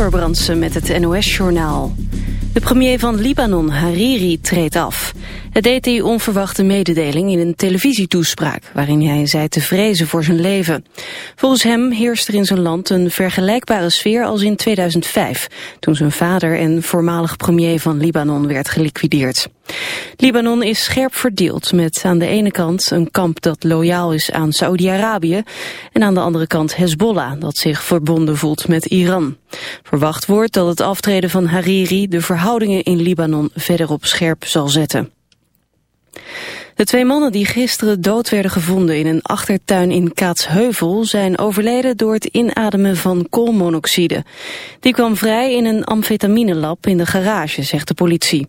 Amber met het NOS-journaal. De premier van Libanon, Hariri, treedt af. Het deed hij onverwachte mededeling in een televisietoespraak... waarin hij zei te vrezen voor zijn leven. Volgens hem heerst er in zijn land een vergelijkbare sfeer als in 2005... toen zijn vader en voormalig premier van Libanon werd geliquideerd. Libanon is scherp verdeeld met aan de ene kant een kamp dat loyaal is aan Saudi-Arabië... en aan de andere kant Hezbollah, dat zich verbonden voelt met Iran. Verwacht wordt dat het aftreden van Hariri de verhoudingen in Libanon verder op scherp zal zetten. De twee mannen die gisteren dood werden gevonden in een achtertuin in Kaatsheuvel zijn overleden door het inademen van koolmonoxide. Die kwam vrij in een amfetaminelab in de garage, zegt de politie.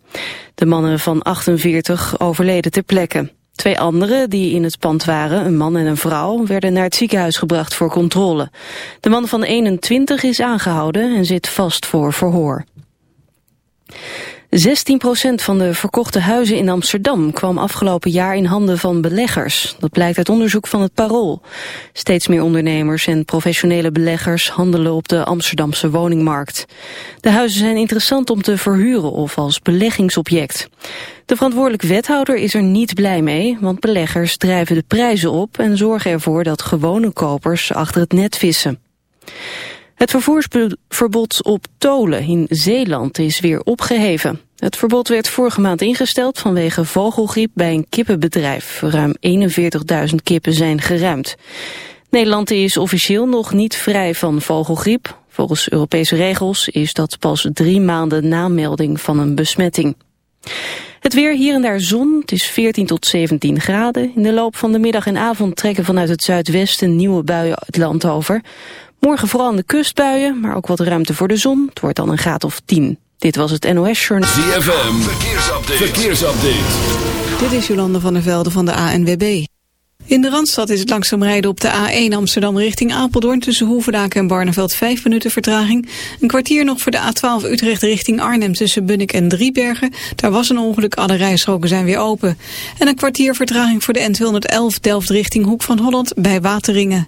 De mannen van 48 overleden ter plekke. Twee anderen die in het pand waren, een man en een vrouw, werden naar het ziekenhuis gebracht voor controle. De man van 21 is aangehouden en zit vast voor verhoor. 16% van de verkochte huizen in Amsterdam kwam afgelopen jaar in handen van beleggers. Dat blijkt uit onderzoek van het Parool. Steeds meer ondernemers en professionele beleggers handelen op de Amsterdamse woningmarkt. De huizen zijn interessant om te verhuren of als beleggingsobject. De verantwoordelijk wethouder is er niet blij mee, want beleggers drijven de prijzen op en zorgen ervoor dat gewone kopers achter het net vissen. Het vervoersverbod op tolen in Zeeland is weer opgeheven. Het verbod werd vorige maand ingesteld vanwege vogelgriep bij een kippenbedrijf. Ruim 41.000 kippen zijn geruimd. Nederland is officieel nog niet vrij van vogelgriep. Volgens Europese regels is dat pas drie maanden na melding van een besmetting. Het weer hier en daar zon, het is 14 tot 17 graden. In de loop van de middag en avond trekken vanuit het zuidwesten nieuwe buien het land over. Morgen vooral aan de kustbuien, maar ook wat ruimte voor de zon. Het wordt dan een graad of 10. Dit was het NOS Journal. ZFM, verkeersupdate. verkeersupdate. Dit is Jolande van der Velde van de ANWB. In de Randstad is het langzaam rijden op de A1 Amsterdam richting Apeldoorn... tussen Hoevendaken en Barneveld 5 minuten vertraging. Een kwartier nog voor de A12 Utrecht richting Arnhem tussen Bunnik en Driebergen. Daar was een ongeluk, alle rijstroken zijn weer open. En een kwartier vertraging voor de N211 Delft richting Hoek van Holland bij Wateringen.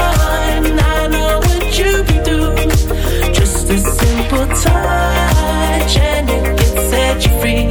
You free.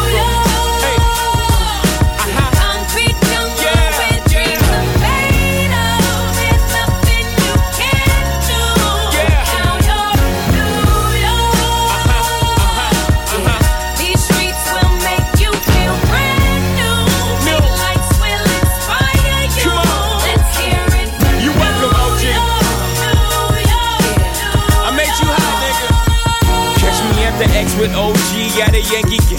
Yankee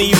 need